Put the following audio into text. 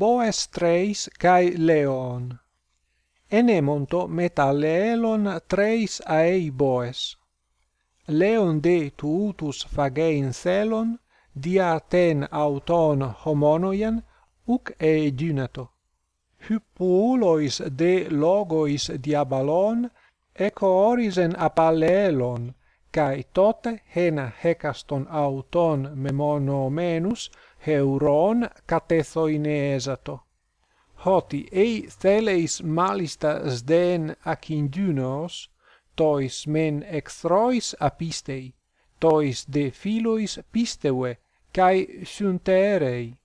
boes treis kai leon. Enemonto metalleelon treis aei boes. Leon de tuutus fagein thelon, dia ten auton homonoian, uc e dynato. Hyppuulois de logois diabalon, eco orisen apalleelon, Καί τότε χένα χέκαστον αυτον μεμονωμένους χευρών κατέθοιν έζατο. Ότι ει θέλεις μάλιστα σδέν ακινδύνος, tois men ecthrois apistei, tois de philois pisteuae, kai synterei